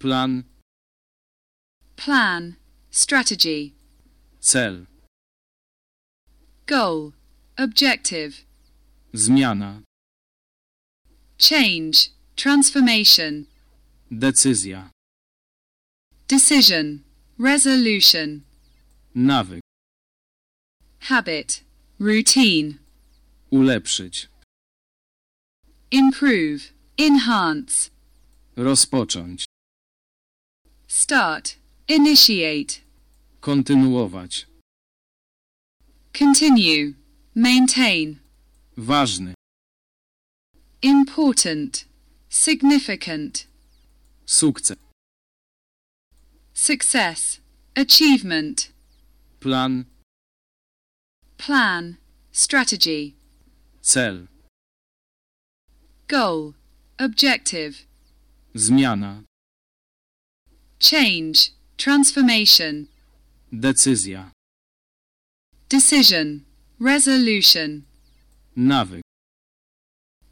plan, plan, strategy, cel, goal, objective, zmiana, change, transformation, decyzja, decision, resolution, nawyk, habit, routine, ulepszyć, improve, enhance, rozpocząć, start, initiate, kontynuować, continue, maintain, ważny, important, significant, sukces, success, achievement, plan, plan, strategy, cel, goal, objective, zmiana, change, transformation, decyzja, decision, resolution, nawyk,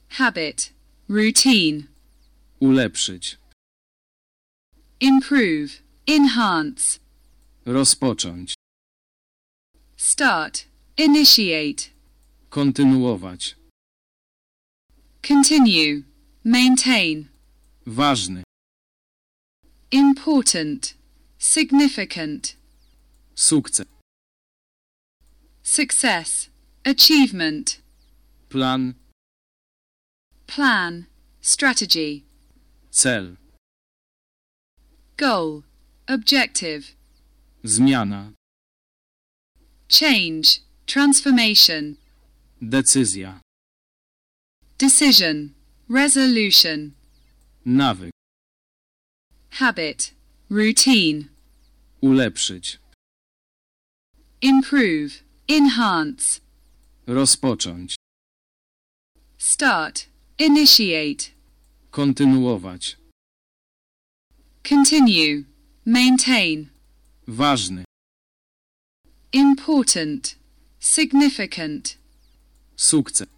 habit, routine, ulepszyć, improve, enhance, rozpocząć, start, initiate, kontynuować, continue, maintain, ważny, important, significant, sukces, success, achievement, plan, plan, strategy, cel, goal, objective, zmiana, change, transformation, decyzja, decision, resolution, nawyk, habit, routine, ulepszyć, improve, enhance, rozpocząć, start, initiate, kontynuować, continue, maintain, ważny, important, significant, sukces,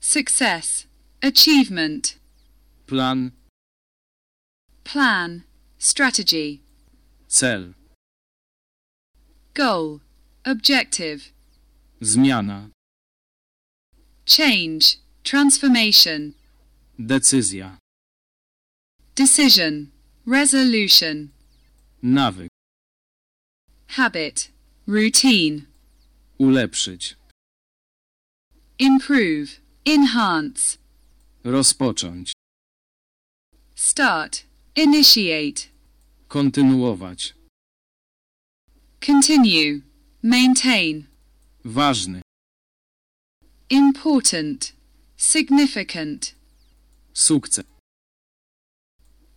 success, achievement, plan, plan, strategy, cel, goal, objective, zmiana, change, transformation, decyzja, decision, resolution, nawyk, habit, routine, ulepszyć, improve, enhance, rozpocząć, start, initiate, kontynuować, continue, maintain, ważny, important, significant, sukces,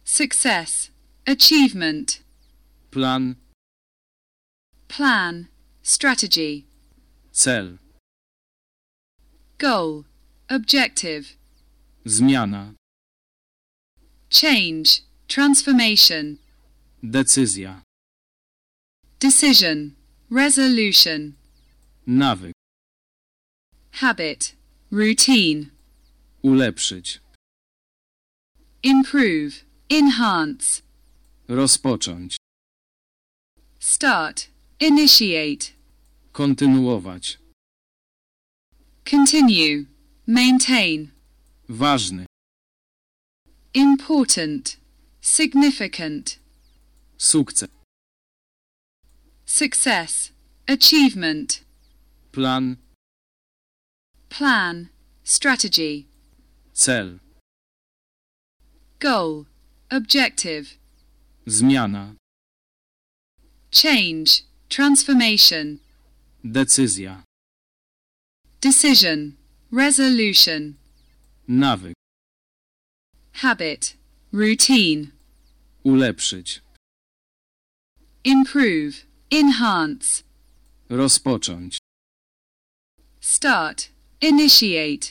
success, achievement, plan, plan, strategy, cel, goal, objective, zmiana, change, transformation, decyzja, decision, resolution, nawyk, habit, routine, ulepszyć, improve, enhance, rozpocząć, start, initiate, kontynuować, continue, maintain, ważny, important, significant, sukces, success, achievement, plan, plan, strategy, cel, goal, objective, zmiana, change, transformation, decyzja, decision, resolution, nawyk, habit, routine, ulepszyć, improve, enhance, rozpocząć, start, initiate,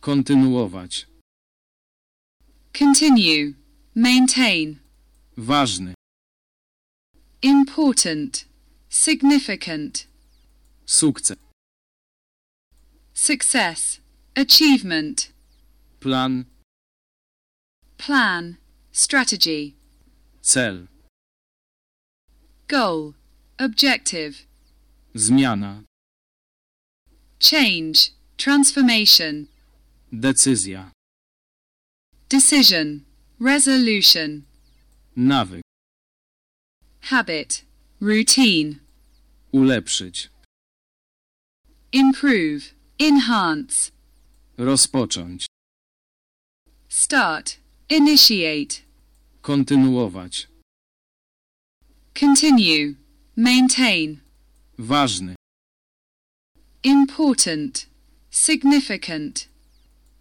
kontynuować, continue, maintain, ważny, important, significant, sukces, success, achievement, plan, plan, strategy, cel, goal, objective, zmiana, change, transformation, decyzja, decision, resolution, nawyk, habit, routine, ulepszyć, improve, enhance, rozpocząć, start, initiate, kontynuować, continue, maintain, ważny, important, significant,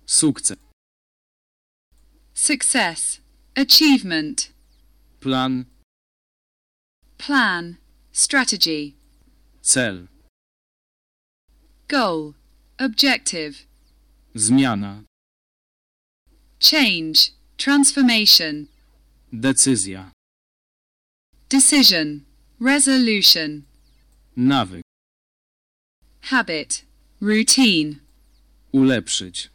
sukces, success, achievement, plan, plan, strategy, cel, goal, objective, zmiana, change, transformation, decyzja, decision, resolution, nawyk, habit, routine, ulepszyć,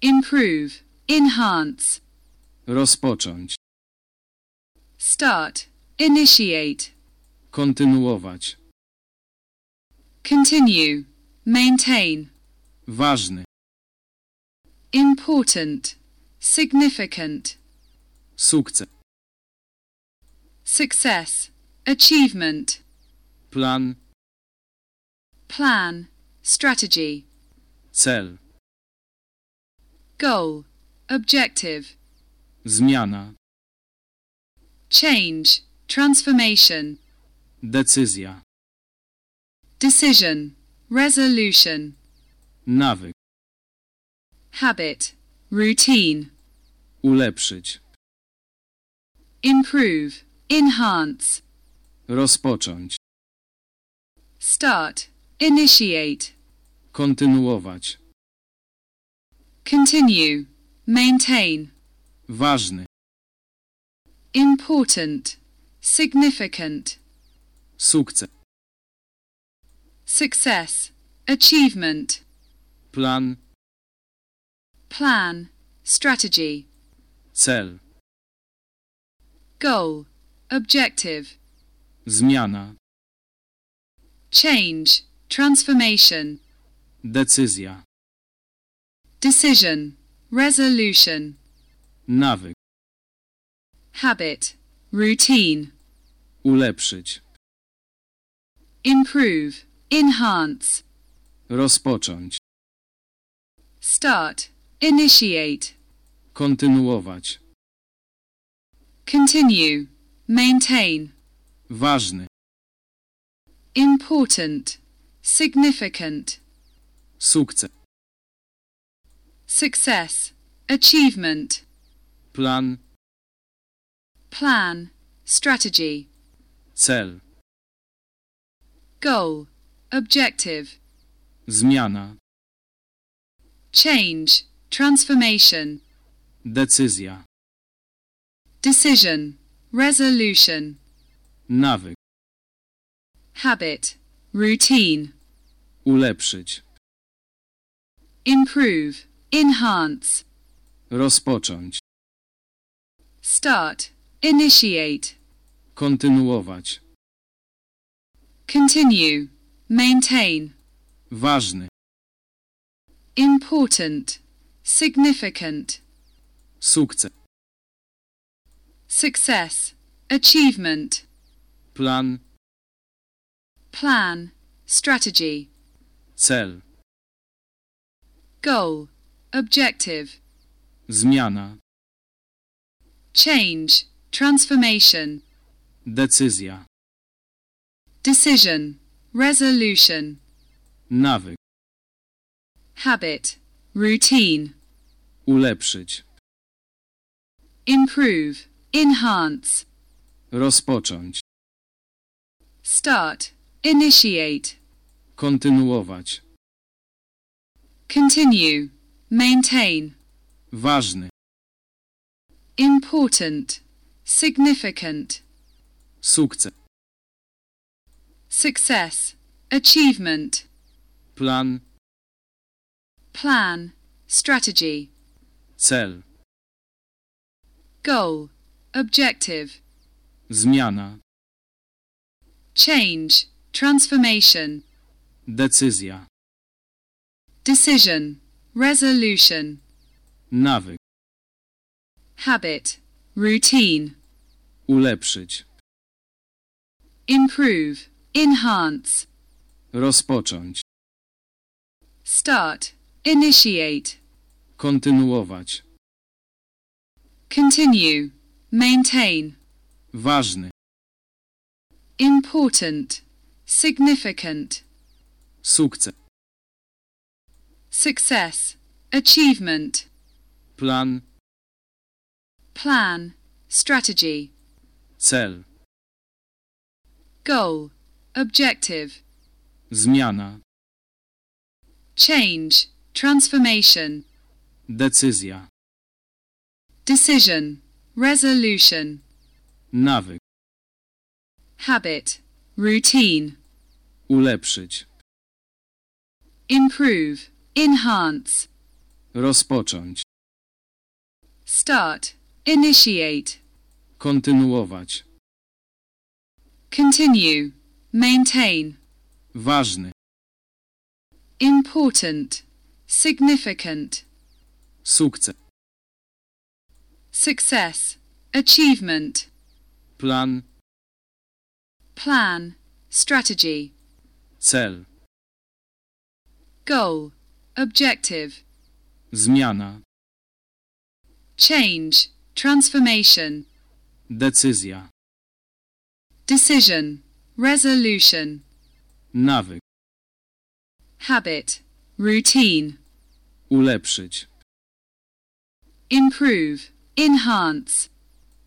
improve, enhance, rozpocząć, start, initiate, kontynuować, continue, maintain, ważny, important, significant, sukces, success, achievement, plan, plan, strategy, cel, goal, objective, zmiana, change, transformation, decyzja, decision, resolution, nawyk, habit, routine, ulepszyć, improve, enhance, rozpocząć, start, initiate, kontynuować, continue, maintain, ważny, important, significant, sukces, success, achievement, plan, plan, strategy, cel, goal, objective, zmiana, change, transformation, decyzja, decision, resolution, nawyk, habit, routine, ulepszyć, improve, enhance, rozpocząć, start, initiate, kontynuować, continue, maintain, ważny, important, significant, sukces, success, achievement, plan, plan, strategy, cel, goal, objective, zmiana, change, transformation, decyzja, decision, resolution, nawyk, habit, routine, ulepszyć, improve, enhance, rozpocząć, start, initiate, kontynuować, continue, maintain, ważny, important, significant, sukces, success, achievement, plan, plan, strategy, cel, goal, objective, zmiana, change, transformation, decyzja, decision, resolution, nawyk, habit, routine, ulepszyć, improve, enhance, rozpocząć, start, initiate, kontynuować, continue, maintain, ważny, important, significant, sukces, success, achievement, plan, plan, strategy, cel, goal, objective, zmiana, change, transformation, decyzja, decision, resolution, nawyk, habit, routine, ulepszyć, improve, enhance, rozpocząć, start, initiate, kontynuować, continue, maintain, ważny, important, significant, sukces, success, achievement, plan, plan, strategy, cel, goal, objective, zmiana, change, transformation, decyzja, decision, resolution, nawyk, habit, routine, ulepszyć, improve, enhance, rozpocząć, start, initiate, kontynuować, continue, maintain, ważny, important, significant, sukces, success, achievement, plan, plan, strategy, cel, goal, objective, zmiana, change, transformation, decyzja, decision, resolution, nawyk, habit, routine, ulepszyć, improve, enhance,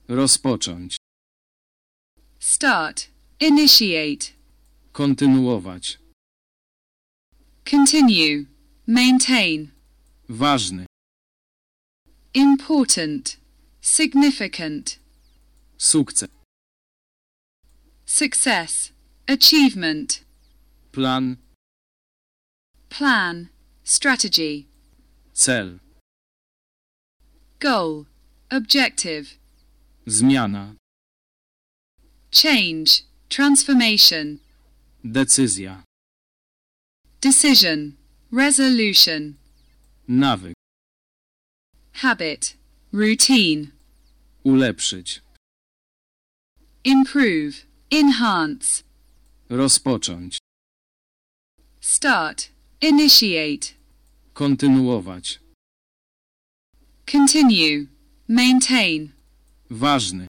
rozpocząć, start, initiate, kontynuować, continue, maintain, ważny, important, significant, sukces, success, achievement, plan, plan, strategy, cel, goal, objective, zmiana, change, transformation, decyzja, decision, resolution, nawyk, habit, routine, ulepszyć, improve, enhance, rozpocząć, start, initiate, kontynuować, continue, maintain, ważny,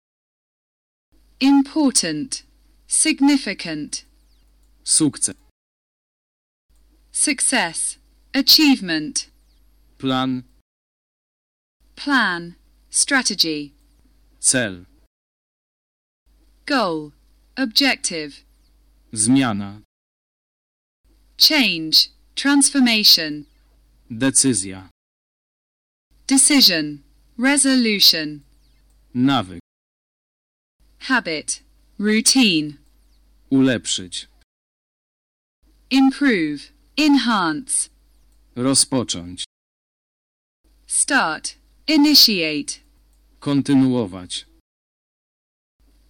important, significant, sukces, success, achievement, plan, plan, strategy, cel, goal, objective, zmiana, change, transformation, decyzja, decision, resolution, nawyk, habit, routine, ulepszyć, improve, enhance, rozpocząć, start, initiate, kontynuować,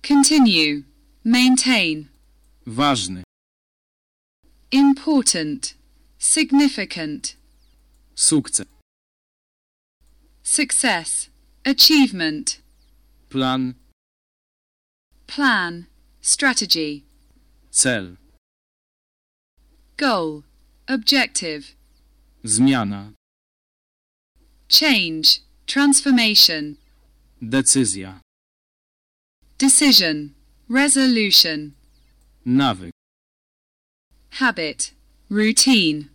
continue, maintain, ważny, important, significant, sukces, success, achievement, plan, plan, strategy, cel, goal, objective, zmiana, change, transformation, decyzja, decision, resolution, nawyk, habit, routine,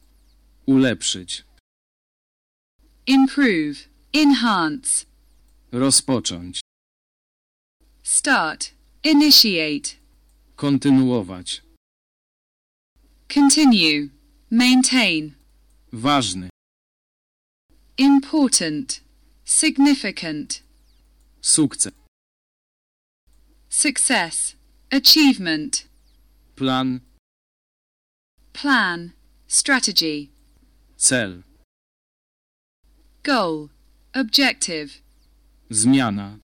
ulepszyć, improve, enhance, rozpocząć, start, initiate, kontynuować, continue, maintain, ważny, important, significant, sukces, success, achievement, plan, plan, strategy, cel, goal, objective, zmiana,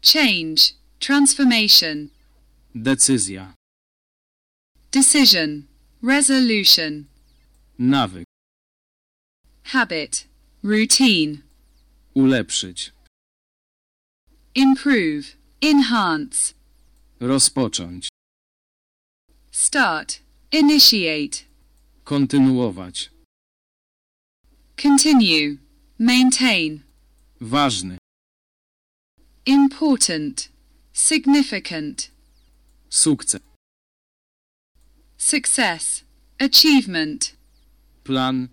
change, transformation, decyzja, decision, resolution, nawyk, habit, routine, ulepszyć, improve, enhance, rozpocząć, start, initiate, kontynuować, continue, maintain, ważny, important, significant, sukces, success, achievement, plan,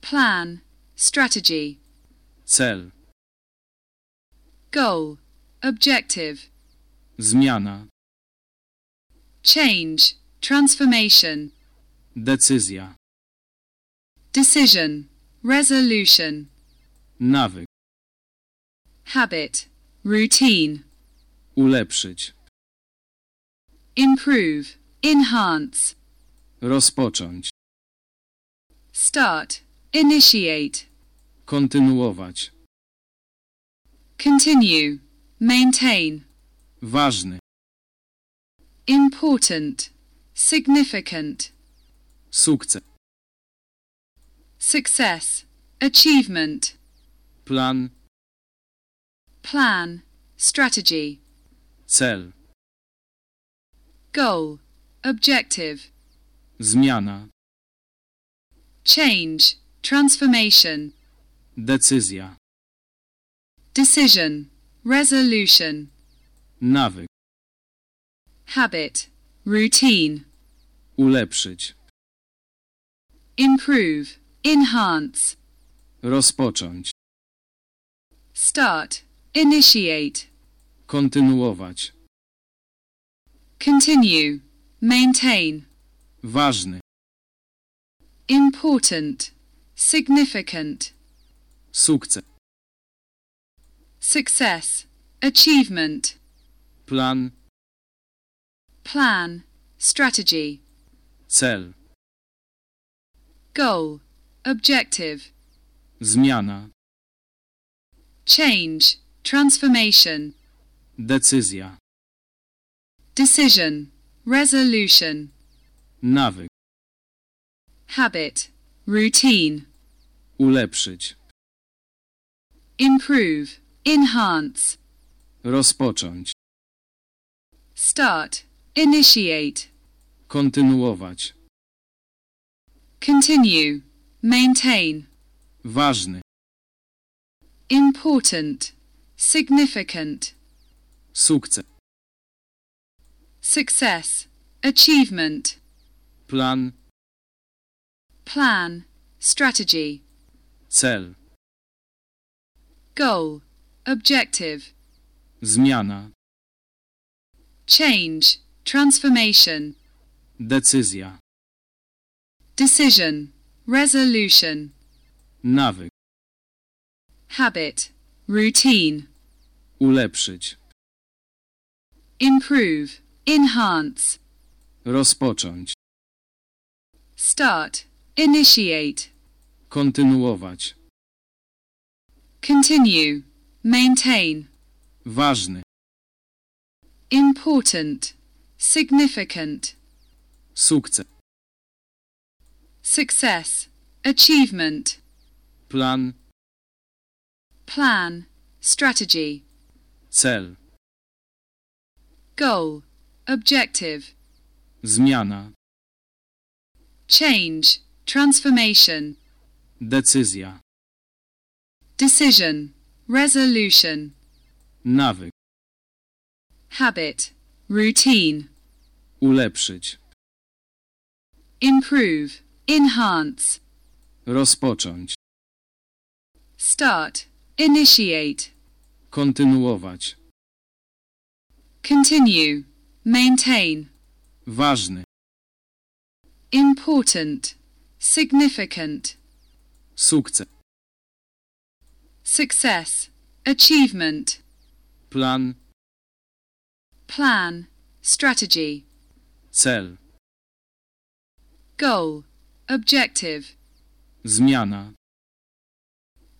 plan, strategy, cel, goal, objective, zmiana, change, transformation, decyzja, decision, resolution, nawyk, habit, routine, ulepszyć, improve, enhance, rozpocząć, start, initiate, kontynuować, continue, maintain, ważny, important, significant, sukces, success, achievement, plan, plan, strategy, cel, goal, objective, zmiana, change, transformation, decyzja, decision, resolution, nawyk, habit, routine, ulepszyć, improve, enhance, rozpocząć, start, initiate, kontynuować, continue, maintain, ważny, important, significant, sukces, success, achievement, plan, plan, strategy, cel, goal, objective, zmiana, change, transformation, decyzja, decision, resolution, nawyk, habit, routine, ulepszyć, improve, enhance, rozpocząć, start, initiate, kontynuować, continue, maintain, ważny, important, significant, sukces, success, achievement, plan, plan, strategy, cel, goal, objective, zmiana, change, transformation, decyzja, decision, resolution, nawyk, habit, routine, ulepszyć, improve, enhance, rozpocząć, start, initiate, kontynuować, continue, maintain, ważny, important, significant, sukces, success, achievement, plan, plan, strategy, cel, goal, objective, zmiana, change, transformation, decyzja, decision, resolution, nawyk, habit, routine, ulepszyć, improve, enhance, rozpocząć, start, initiate, kontynuować, continue, maintain, ważny, important, significant, sukces, success, achievement, plan, plan, strategy, cel, goal, objective, zmiana,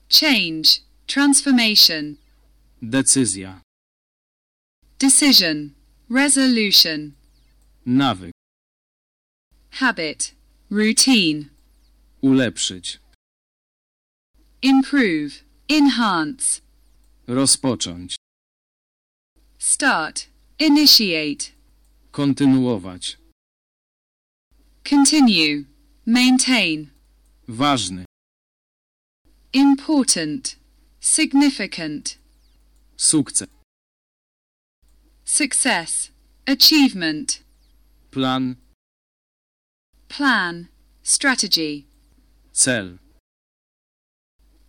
change, transformation, Decyzja. decision, resolution, Nawyk. habit, routine, Ulepszyć. improve, enhance, Rozpocząć. start, initiate, Kontynuować. continue, maintain, Ważny. important, significant, Sukces. success, achievement, Plan. plan, strategy, Cel.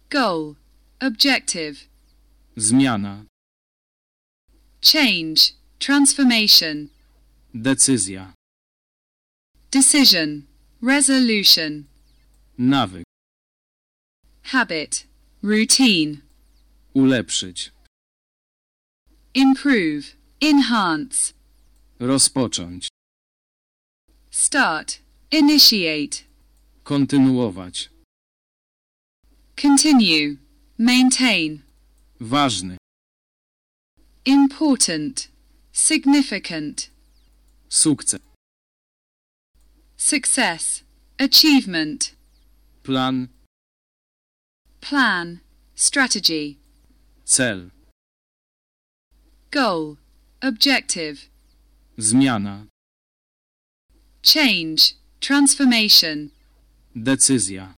goal, objective, Zmiana. change, transformation, Decyzja. decision, resolution, Nawyk. habit, routine, Ulepszyć. improve, enhance, Rozpocząć. start, initiate, Kontynuować. continue, maintain, Ważny. important, significant, Sukces. Success, achievement, Plan. plan, strategy, Cel. goal, objective, Zmiana. change, transformation, Decyzja.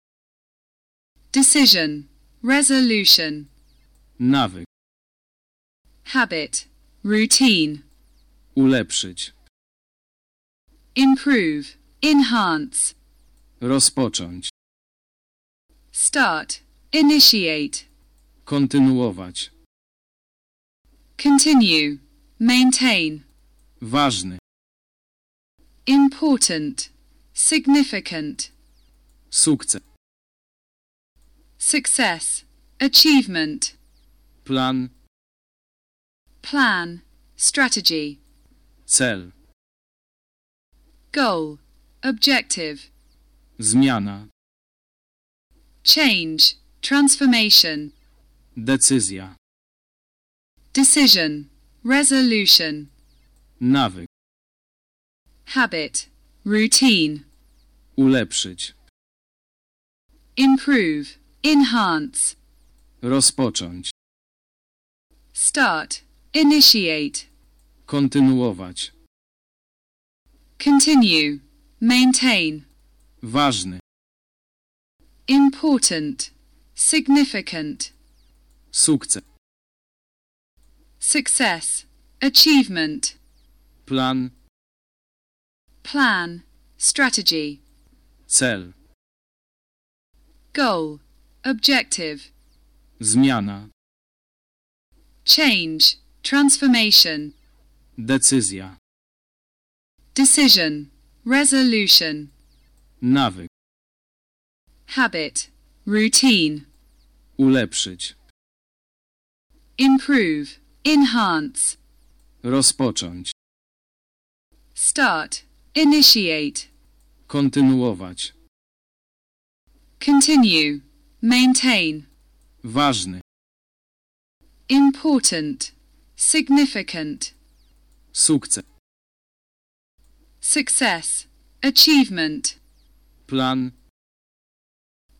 decision, resolution, Nawyk. habit, routine, Ulepszyć. improve, enhance, Rozpocząć. start, initiate, Kontynuować. continue, maintain, Ważny. important, significant, Sukces. success, achievement, Plan. plan, strategy, Cel. goal, objective, Zmiana. change, transformation, Decyzja. decision, resolution, Nawyk. habit, routine, Ulepszyć. improve, enhance, Rozpocząć. start, initiate, Kontynuować. continue, maintain, Ważny. important, significant, Sukces. success, achievement, Plan. plan, strategy, Cel. goal, objective, Zmiana. change, transformation, Decyzja. decision, resolution, Nawyk. habit, routine, Ulepszyć. improve, enhance, Rozpocząć. start, initiate, Kontynuować. continue, maintain, Ważny. important, significant, Sukces. Success, achievement, Plan.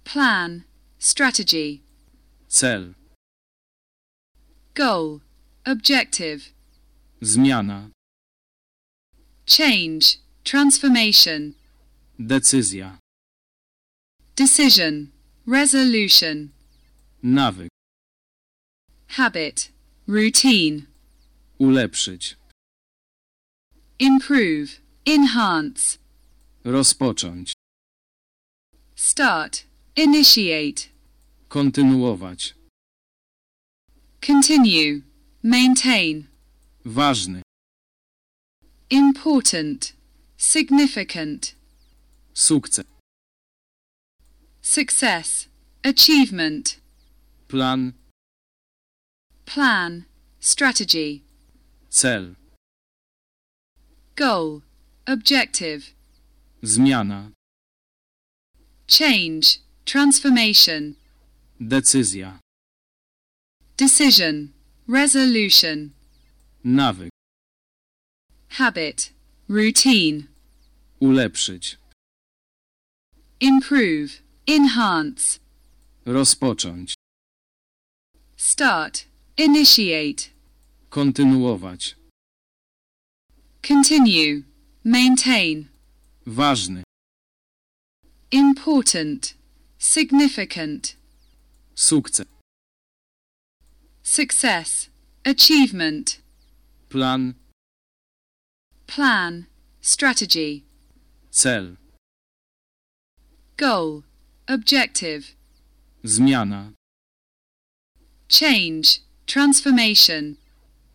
plan, strategy, Cel. goal, objective, Zmiana. change, transformation, Decyzja. decision, resolution, Nawyk. habit, routine, Ulepszyć. improve, enhance, Rozpocząć. start, initiate, Kontynuować. continue, maintain, Ważny. important, significant, Sukces. success, achievement, Plan. plan, strategy, Cel. goal, objective, Zmiana. Change. Transformation. Decyzja. Decision. Resolution, nawyk, habit, routine, ulepszyć, improve, enhance, rozpocząć, start, initiate, kontynuować, continue, maintain, ważny, important, significant, sukces, success, achievement, plan, plan, strategy, cel, goal, objective, zmiana, change, transformation,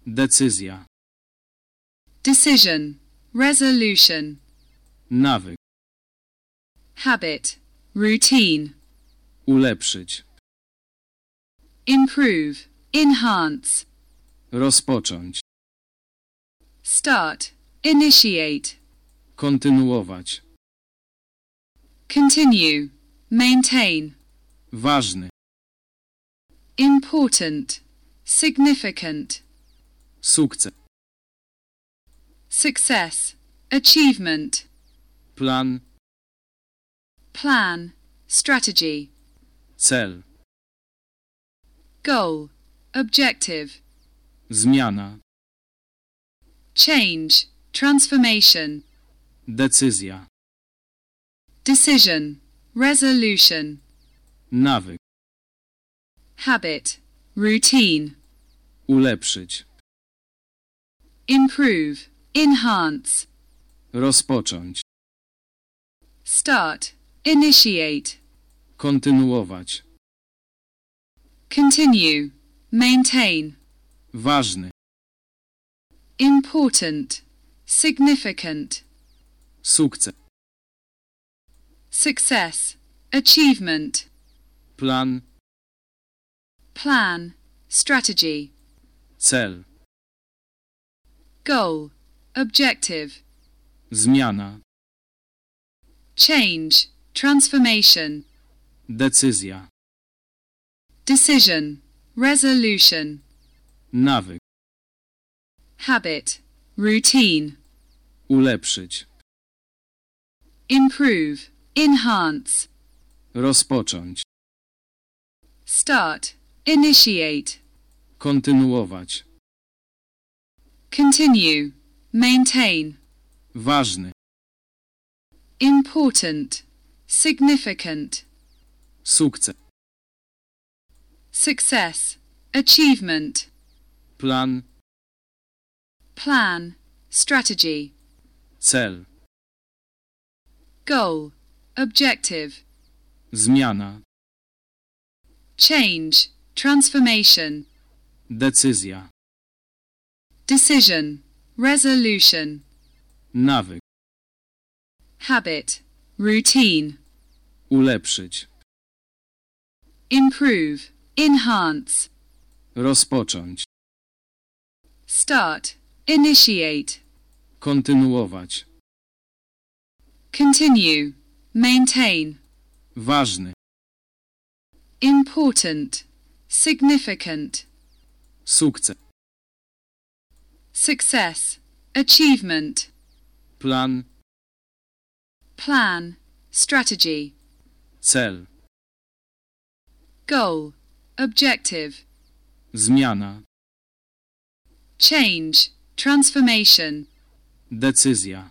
decyzja, decision, resolution, nawyk, habit, routine, ulepszyć, improve, enhance, rozpocząć, start, initiate, kontynuować, continue, maintain, ważny, important, significant, sukces, success, achievement, plan, plan, strategy, cel, goal, objective, zmiana, change, transformation, decyzja, decision, resolution, nawyk, habit, routine, ulepszyć, improve, enhance, rozpocząć, start, initiate, kontynuować, continue, maintain, ważny, important, significant, sukces, success, achievement, plan, plan, strategy, cel, goal, objective, zmiana, change, transformation, decyzja, decision, resolution, nawyk, habit, routine, ulepszyć, improve, enhance, rozpocząć, start, initiate, kontynuować, continue, maintain, ważny, important, significant, sukces, success, achievement, plan, plan, strategy, cel, goal, objective, zmiana, change, transformation, decyzja, decision, resolution, nawyk, habit, routine, ulepszyć, improve, enhance, rozpocząć, start, initiate, kontynuować, continue, maintain, ważny, important, significant, sukces, success, achievement, plan, plan, strategy, cel, goal, objective, zmiana, change, transformation, decyzja,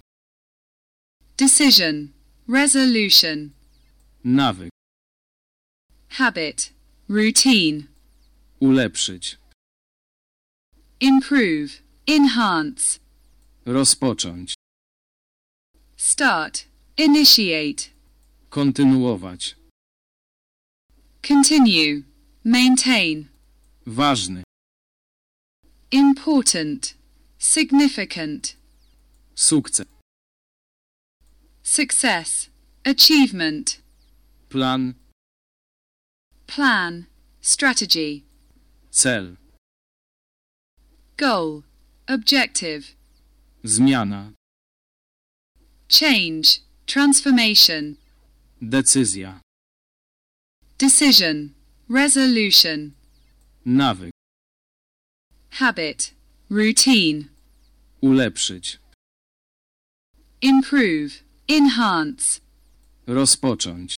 decision, resolution, nawyk, habit, routine, ulepszyć, improve, enhance, rozpocząć, start, initiate, kontynuować, continue, maintain, ważny, important, significant, sukces, success, achievement, plan, plan, strategy, cel, goal, objective, zmiana, change, transformation, decyzja, decision, resolution, nawyk, habit, routine, Ulepszyć. improve, enhance, Rozpocząć.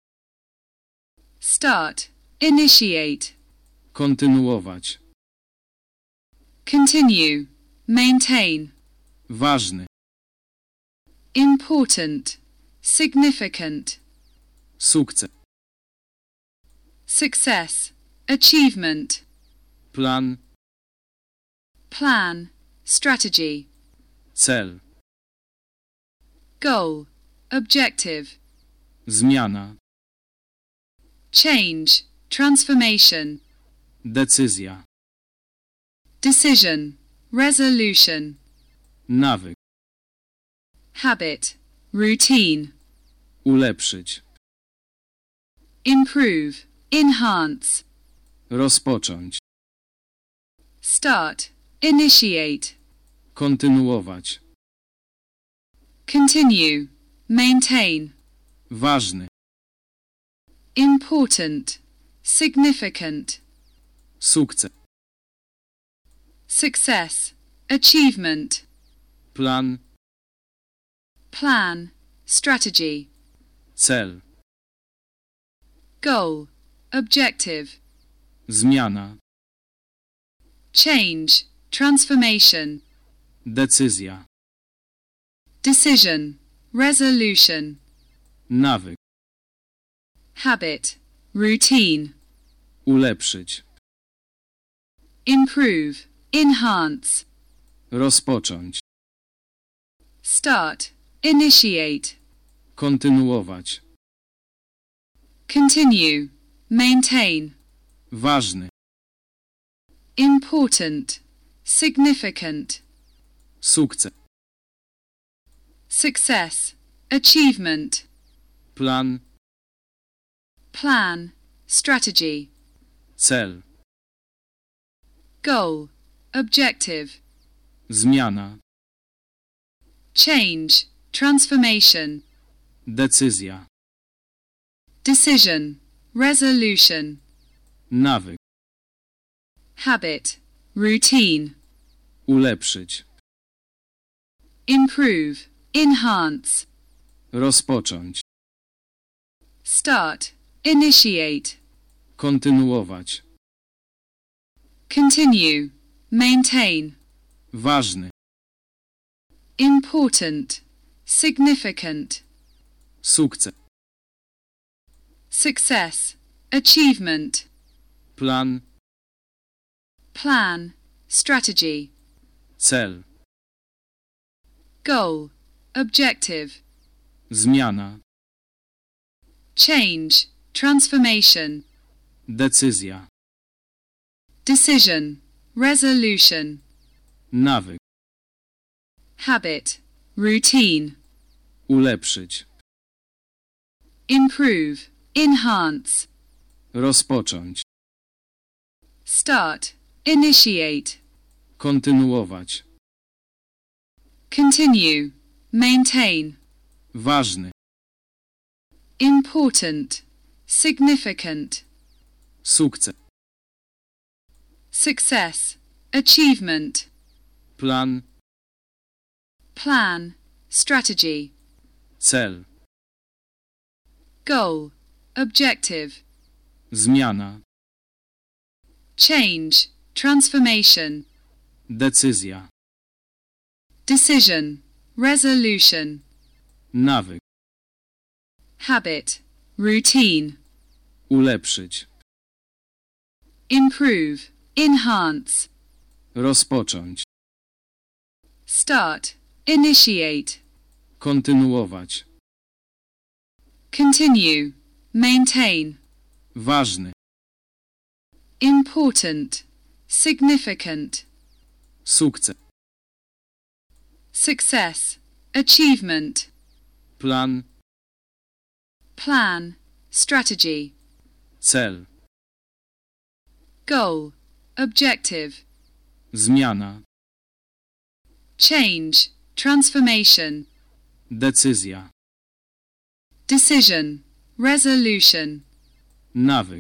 start, initiate, Kontynuować. continue, maintain, Ważny. important, significant, Sukces. success, achievement, Plan. plan, strategy, Cel. goal, objective, Zmiana. change, transformation, Decyzja. decision, resolution, Nawyk. habit, routine, Ulepszyć. improve, enhance, Rozpocząć. start, initiate, Kontynuować. continue, maintain, Ważny. important, significant, Sukces. Success, achievement, Plan. plan, strategy, Cel. goal, objective, Zmiana. change, transformation, Decyzja. decision, resolution, Nawyk. habit, routine, Ulepszyć. improve, enhance, Rozpocząć. start, initiate, Kontynuować. continue, maintain, Ważny. important, significant, Sukces. success, achievement, Plan. plan, strategy, Cel. goal, objective, Zmiana. change, transformation, Decyzja. decision, resolution, Nawyk. habit, routine, Ulepszyć. improve, enhance, Rozpocząć. start, initiate, Kontynuować. continue, maintain, Ważny. important, significant, Sukces. success, achievement, Plan. plan, strategy, Cel. goal, objective, Zmiana. change, transformation, Decyzja. decision, resolution, Nawyk. habit, routine, Ulepszyć. improve, enhance, Rozpocząć. start, initiate, Kontynuować. continue, maintain, Ważny. important, significant, Sukces. Success, achievement, Plan. plan, strategy, Cel. goal, objective, Zmiana. change, transformation, Decyzja. decision, resolution, Nawyk. habit, routine, Ulepszyć. improve, enhance, Rozpocząć. start, initiate, Kontynuować. continue, maintain, Ważny. important, significant, Sukces. success, achievement, Plan. plan, strategy, Cel. goal, objective, Zmiana. change, transformation, Decyzja. decision, resolution, Nawyk.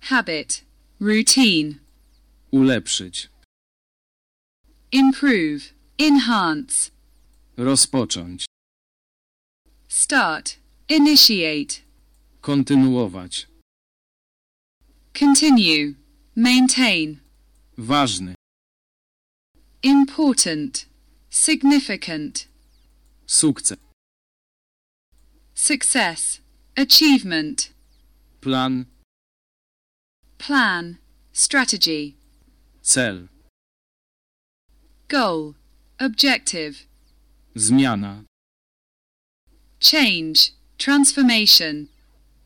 habit, routine, Ulepszyć. improve, enhance, rozpocząć, start, initiate, kontynuować, continue, maintain, ważny, important, significant, sukces, success, achievement, plan, plan, strategy, cel, goal, objective, zmiana, change, transformation,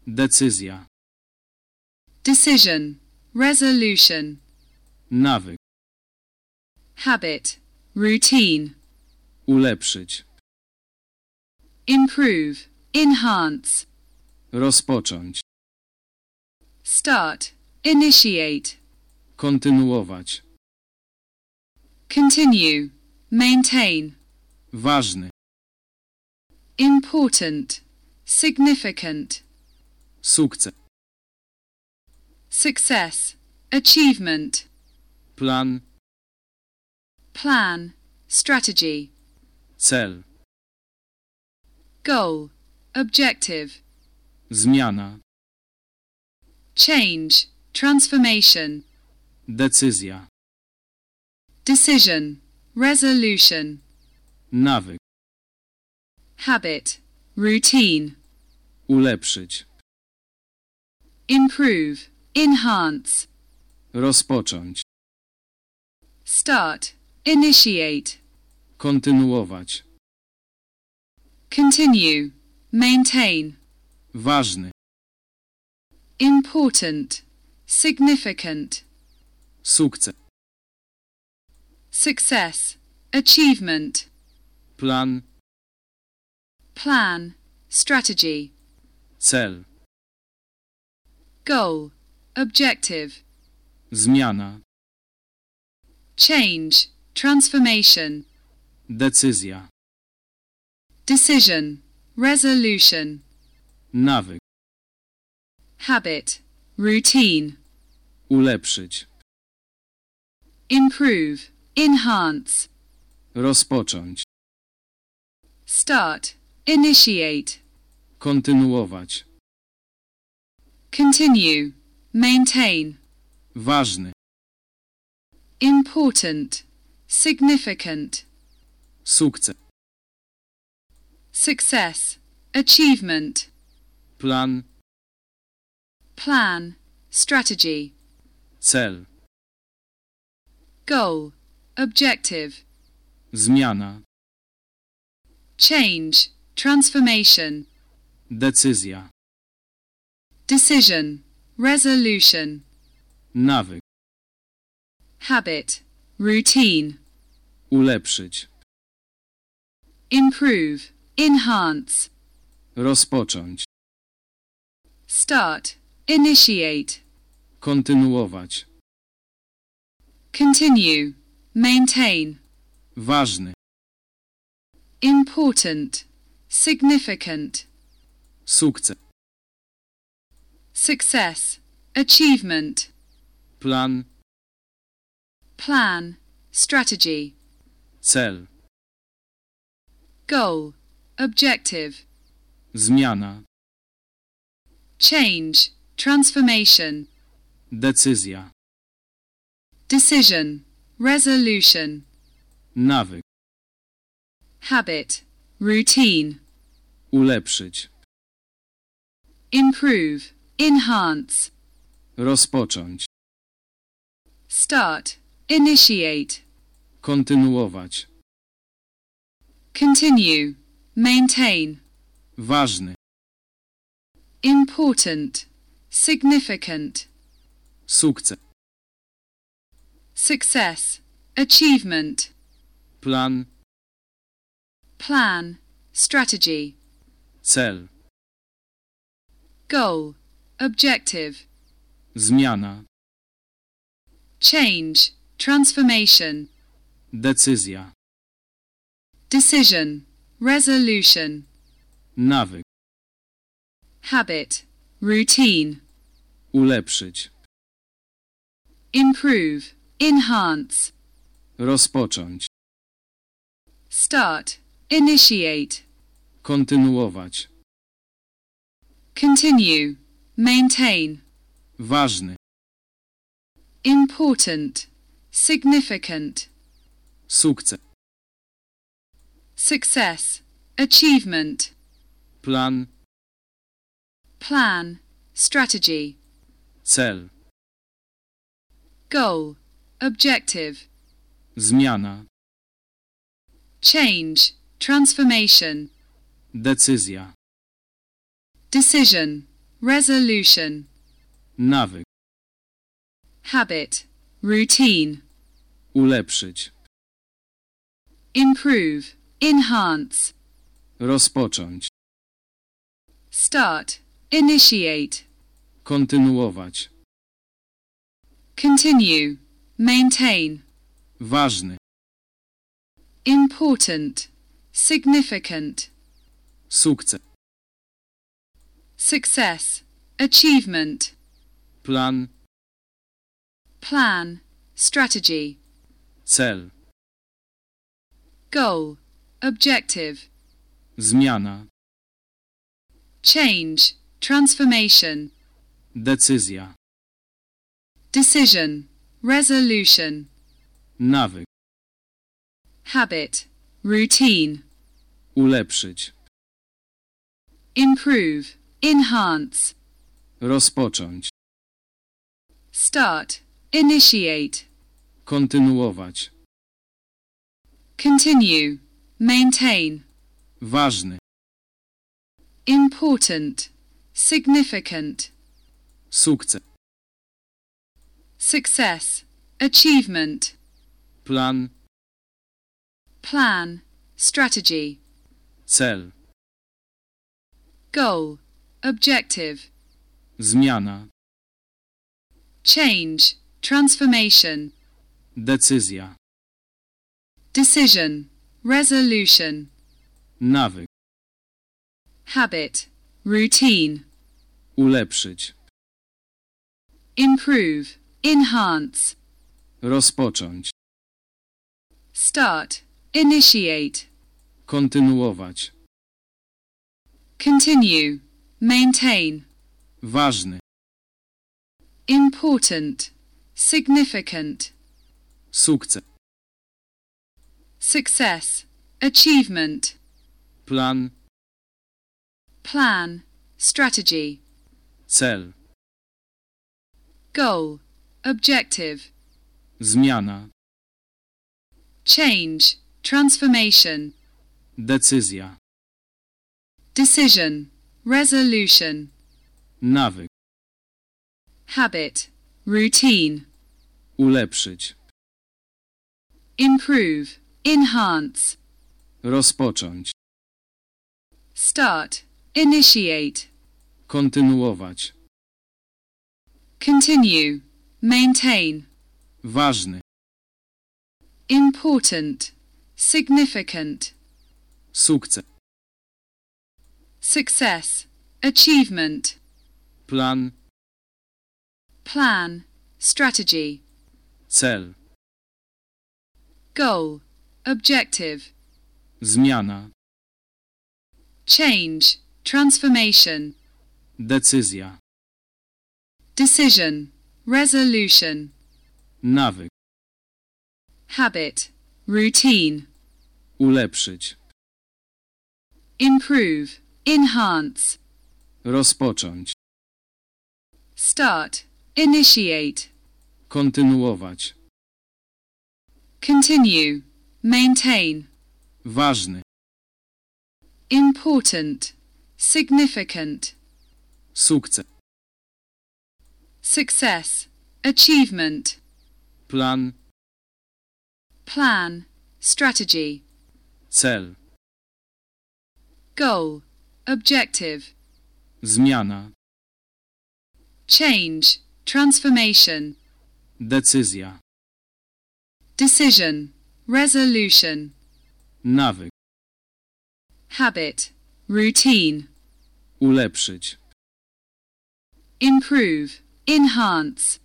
decyzja, decision, resolution, nawyk, habit, routine, ulepszyć, improve, enhance, rozpocząć, start, initiate, kontynuować, continue, maintain, ważny, important, significant, sukces, success, achievement, plan, plan, strategy, cel, goal, objective, zmiana, change, transformation, decyzja, decision, resolution, nawyk, habit, routine, ulepszyć, improve, enhance, rozpocząć, start, initiate, kontynuować, continue, maintain, ważny, important, significant, sukces, success, achievement, plan, plan, strategy, cel, goal, objective, zmiana, change, transformation, decyzja, decision, resolution, nawyk, habit, routine, ulepszyć, improve, enhance, rozpocząć, start, initiate, kontynuować, continue, maintain, ważny, important, significant, sukces, success, achievement, plan, plan, strategy, cel, goal, objective, zmiana, change, transformation, decyzja, decision, resolution, nawyk, habit, routine, ulepszyć, improve, enhance, rozpocząć, start, initiate, kontynuować, continue, maintain, ważny, important, significant, sukces, success, achievement, plan, plan, strategy, cel, goal, objective, zmiana, change, transformation, decyzja, decision, resolution, nawyk, habit, routine, ulepszyć, improve, enhance, rozpocząć, start, initiate, kontynuować, continue, maintain, ważny, important, significant, sukces, success, achievement, plan, plan, strategy, cel, goal, objective, zmiana, change, transformation, decyzja, decision, resolution, nawyk, habit, routine, ulepszyć, improve, enhance, Rozpocząć. Start. Initiate. Kontynuować. Continue. Maintain. Ważny. Important. Significant. Sukces. Success. Achievement. Plan. Plan. Strategy. Cel. Goal. Objective. Zmiana. Change. Transformation. Decyzja. Decision. Resolution. Nawyk. Habit. Routine. Ulepszyć. Improve. Enhance. Rozpocząć. Start. Initiate. Kontynuować. Continue. Maintain. Ważny. Important. Significant. Sukces. Success. Achievement. Plan. Plan. Strategy. Cel. Goal. Objective. Zmiana. Change. Transformation. Decyzja. Decision. Resolution. Nawyk. Habit. Routine. Ulepszyć. Improve. Enhance. Rozpocząć. Start. Initiate. Kontynuować. Continue. Maintain. Ważny. Important. Significant. Sukces. Success. Achievement. Plan. Plan. Strategy. Cel. Goal. Objective. Zmiana. Change. Transformation. Decyzja. Decision. Resolution. Nawyk. Habit. Routine. Ulepszyć. Improve. Enhance. Rozpocząć. Start. Initiate. Kontynuować. Continue. Maintain. Ważny. Important. Significant. Sukces. Success. Achievement. Plan. Plan. Strategy. Cel. Goal. Objective. Zmiana. Change. Transformation. Decyzja. Decision. Resolution. Nawyk. Habit. Routine. Ulepszyć. Improve. Enhance. Rozpocząć. Start. Initiate. Kontynuować. Continue. Maintain. Ważny. Important. Significant. Sukces. Success. Achievement. Plan. Plan. Strategy. Cel. Goal. Objective. Zmiana. Change. Transformation. Decyzja. Decision. Resolution. Nawyk. Habit. Routine. Ulepszyć. Improve. Enhance. Rozpocząć. Start. Initiate. Kontynuować. Continue. Maintain. Ważny. Important. Significant. Sukces. Success. Achievement. Plan. Plan. Strategy. Cel. Goal. Objective. Zmiana. Change. Transformation. Decyzja. Decision. Resolution. Nawyk. Habit. Routine. Ulepszyć. Improve. Enhance.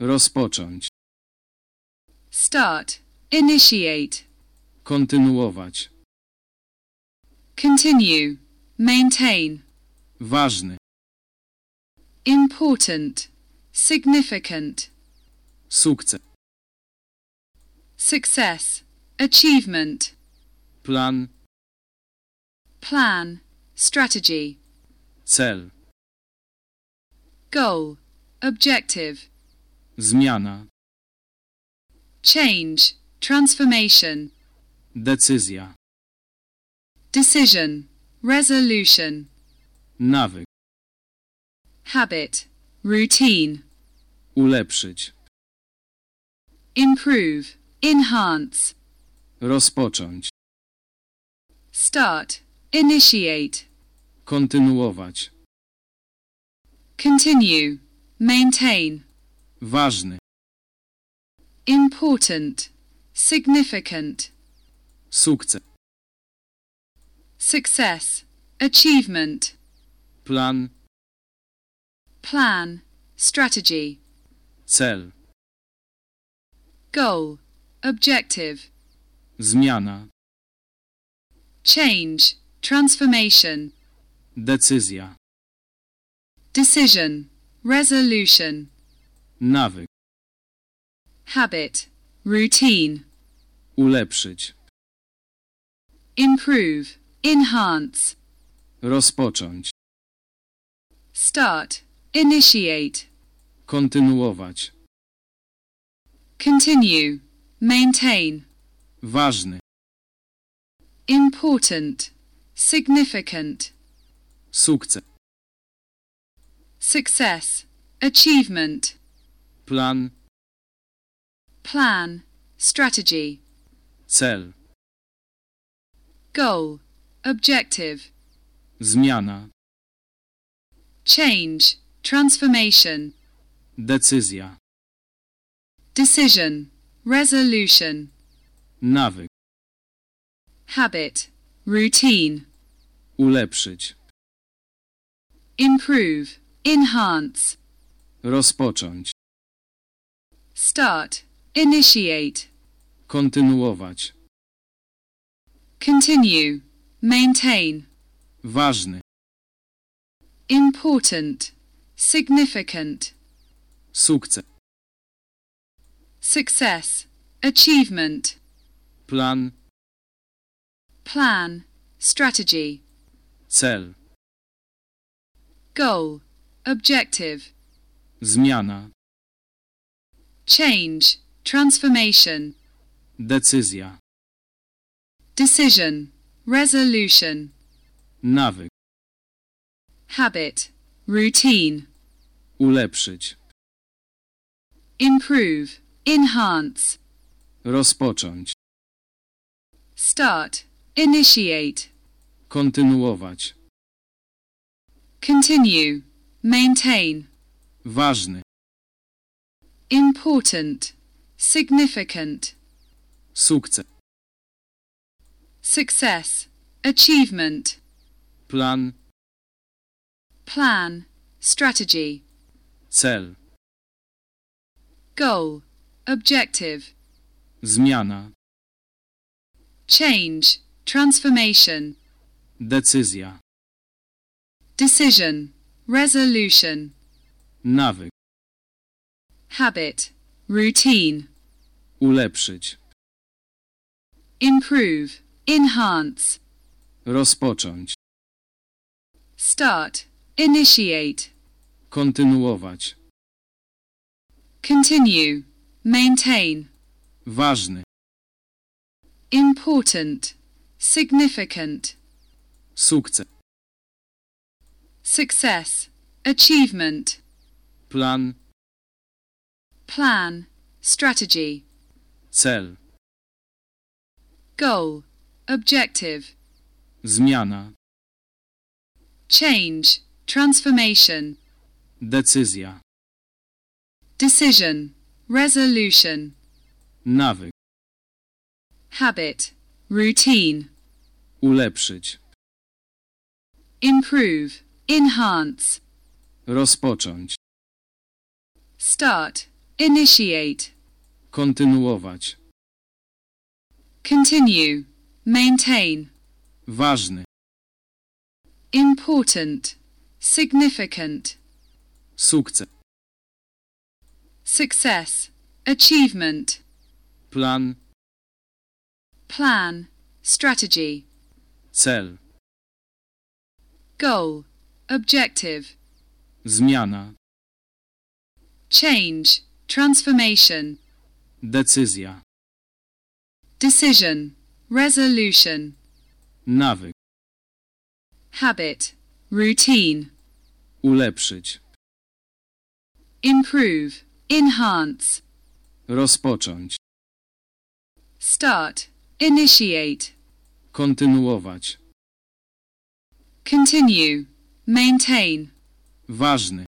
Rozpocząć. Start. initiate, kontynuować, continue, maintain, ważny, important, significant, sukces, success, achievement, plan, plan, strategy, cel, goal, objective, zmiana, change, transformation, decyzja, decision, resolution, nawyk, habit, routine, ulepszyć, improve, enhance, rozpocząć, start, initiate, kontynuować, continue, maintain, ważny, important, significant, sukces, success, achievement, plan, plan, strategy, cel, goal, objective, zmiana, change, transformation, decyzja, decision, resolution, nawyk, habit, routine, ulepszyć, improve, enhance, rozpocząć, start, initiate, kontynuować, continue, maintain, ważny, important, significant, sukces, success, achievement, plan, plan, strategy, cel, goal, objective, zmiana, change, transformation, decyzja, decision, resolution, nawyk, habit, routine, ulepszyć, improve, enhance, rozpocząć, start, initiate, kontynuować, continue, maintain, ważny, important, significant, sukces, success, achievement, plan, plan, strategy, cel, goal, objective, zmiana, change, transformation, decyzja, decision, resolution, nawyk, habit, routine, ulepszyć, improve, enhance, rozpocząć, start, initiate, kontynuować, continue, maintain, ważny, important, significant, sukces, success, achievement, plan, plan, strategy, cel, goal, objective, zmiana, change, transformation, decyzja, decision, resolution, nawyk, habit, routine, ulepszyć, improve, enhance, rozpocząć, start, initiate, kontynuować, continue, maintain, ważny, important, significant, sukces, success, achievement, plan, plan, strategy, cel, goal, objective, zmiana, change, transformation, decyzja, decision, resolution, nawyk, habit, routine, ulepszyć, improve, enhance, rozpocząć, start, initiate, kontynuować, continue, maintain, ważny, important, significant, sukces, success, achievement, plan, plan, strategy, cel, goal, objective, zmiana, change, transformation, decyzja, decision, resolution, nawyk, habit, routine, ulepszyć, improve, enhance, rozpocząć, start, initiate, kontynuować, continue, maintain, ważny,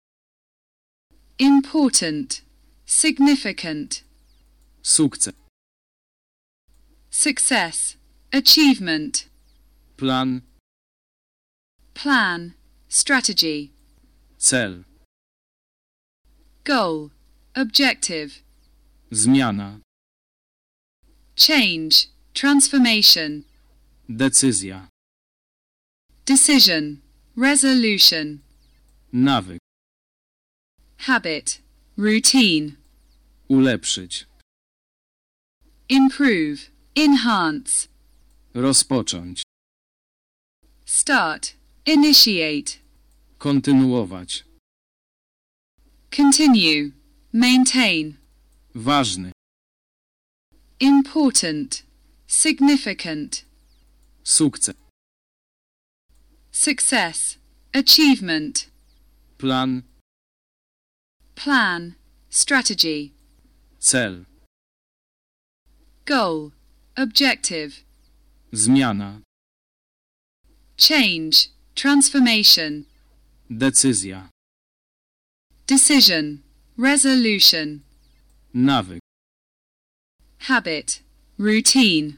important, significant, sukces, success, achievement, plan, plan, strategy, cel, goal, objective, zmiana, change, transformation, decyzja, decision, resolution, nawyk, habit, routine, ulepszyć, improve, enhance, rozpocząć, start, initiate, kontynuować, continue, maintain, ważny, important, significant, sukces, success, achievement, plan, plan, strategy, cel, goal, objective, zmiana, change, transformation, decyzja, decision, resolution, nawyk, habit, routine,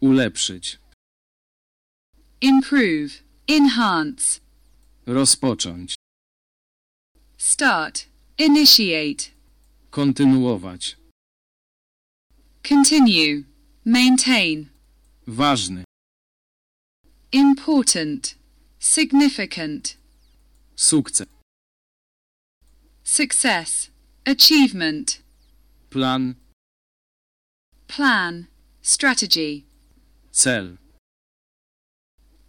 ulepszyć, improve, enhance, rozpocząć, start, initiate, kontynuować, continue, maintain, ważny, important, significant, sukces, success, achievement, plan, plan, strategy, cel,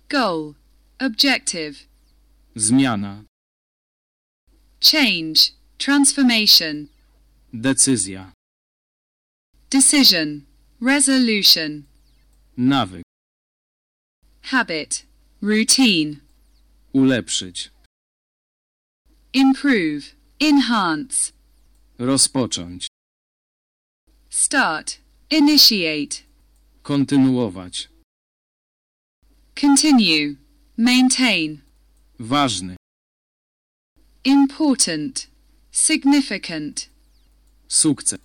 goal, objective, zmiana, change, transformation, decyzja, decision, resolution, nawyk, habit, routine, ulepszyć, improve, enhance, rozpocząć, start, initiate, kontynuować, continue, maintain, ważny, important, significant, sukces,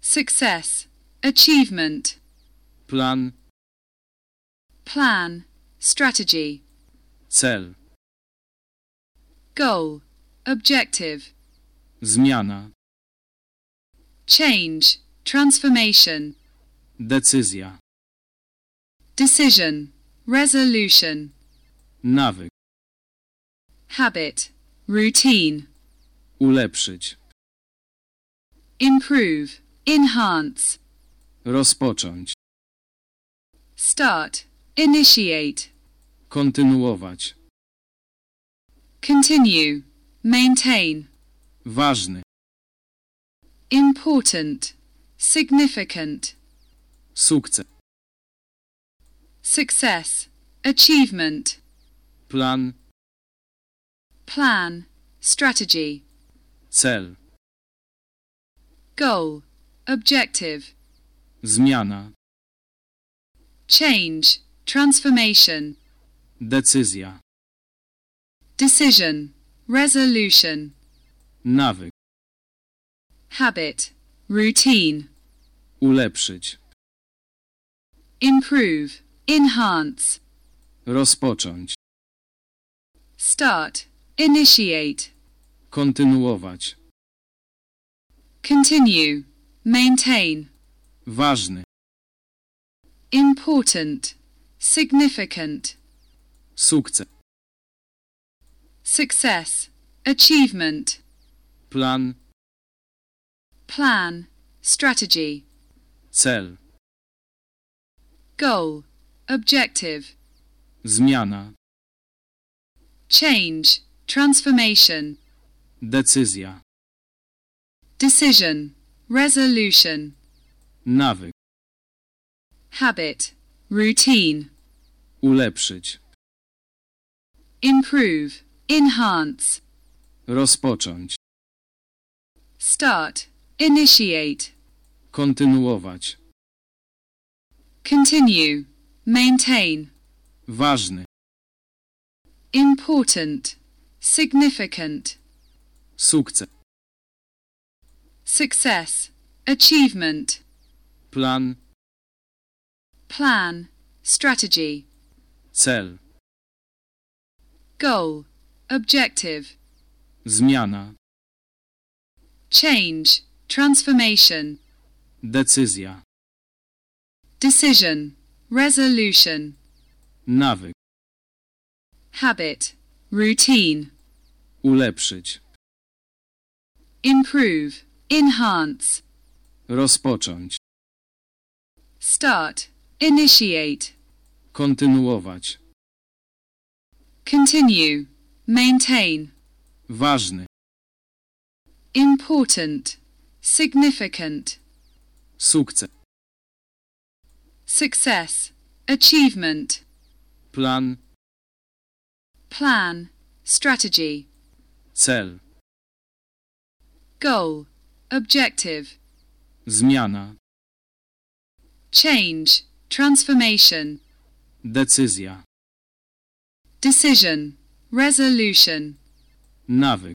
success, achievement, plan, plan, strategy, cel, goal, objective, zmiana, change, transformation, decyzja, decision, resolution, nawyk, habit, routine, ulepszyć, improve, enhance, rozpocząć, start, initiate, kontynuować, continue, maintain, ważny, important, significant, sukces, success, achievement, plan, plan, strategy, cel, goal, objective, zmiana, change, transformation, decyzja, decision, resolution, nawyk, habit, routine, ulepszyć, improve, enhance, rozpocząć, start, initiate, kontynuować, continue, maintain, ważny, important, significant, sukces, success, achievement, plan, plan, strategy, cel, goal, objective, zmiana, change, transformation, decyzja, decision, resolution, nawyk, habit, routine, ulepszyć, improve, enhance, rozpocząć, start, initiate, kontynuować, continue, maintain, ważny, important, significant, sukces, success, achievement, plan, plan, strategy, cel, goal, objective, zmiana, change, transformation, decyzja, decision, resolution, nawyk, habit, routine, ulepszyć, improve, enhance, rozpocząć, start, initiate, kontynuować, continue, maintain, ważny, important, significant, sukces, success, achievement, plan, plan, strategy, cel, goal, objective, zmiana, change, transformation, decyzja, decision, resolution, nawyk,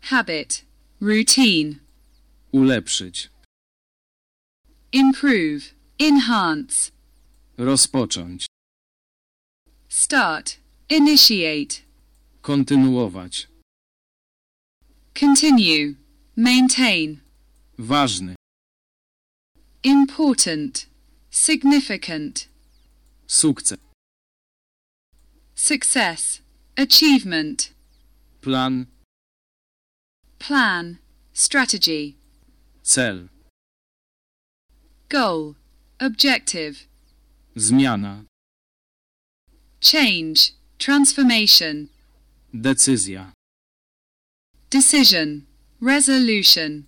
habit, routine, ulepszyć, improve, enhance, rozpocząć, start, initiate, kontynuować, continue, maintain, ważny, important, significant, sukces, success, achievement, plan, plan, strategy, cel, goal, objective, zmiana, change, transformation, decyzja, decision, resolution,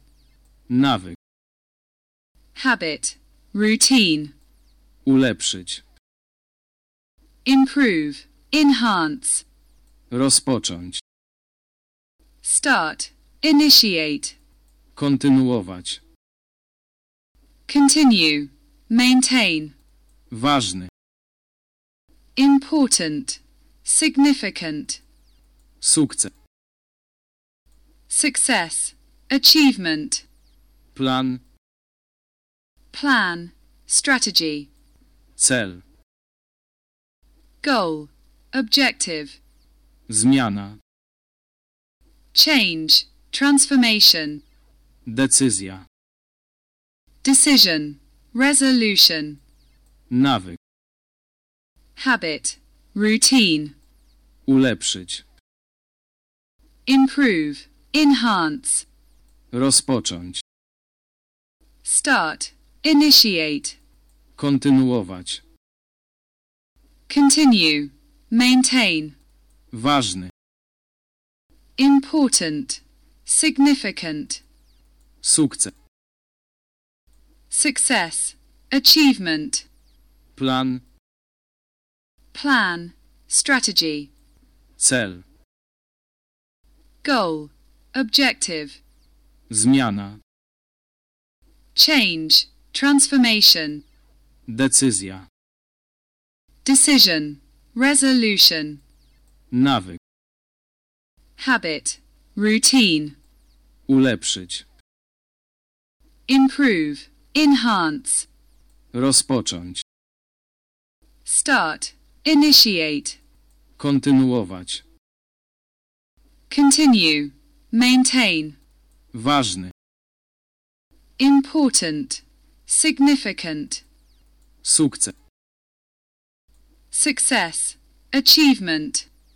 nawyk, habit, routine, ulepszyć, improve, enhance, rozpocząć, start, initiate, kontynuować, continue, maintain, ważny, important, significant, sukces, success, achievement, plan, plan, strategy, cel, goal, objective, zmiana, change, transformation, decyzja, decision, resolution, nawyk, habit, routine, ulepszyć, improve, enhance, rozpocząć, start, initiate, kontynuować, continue, maintain, ważny, important, significant, sukces, success, achievement, plan, plan, strategy, cel, goal, objective, zmiana, change, transformation, decyzja, decision, resolution, nawyk, habit, routine, ulepszyć, improve, enhance, rozpocząć, start, initiate, kontynuować, continue, maintain, ważny, important, significant, Sukces. success, achievement.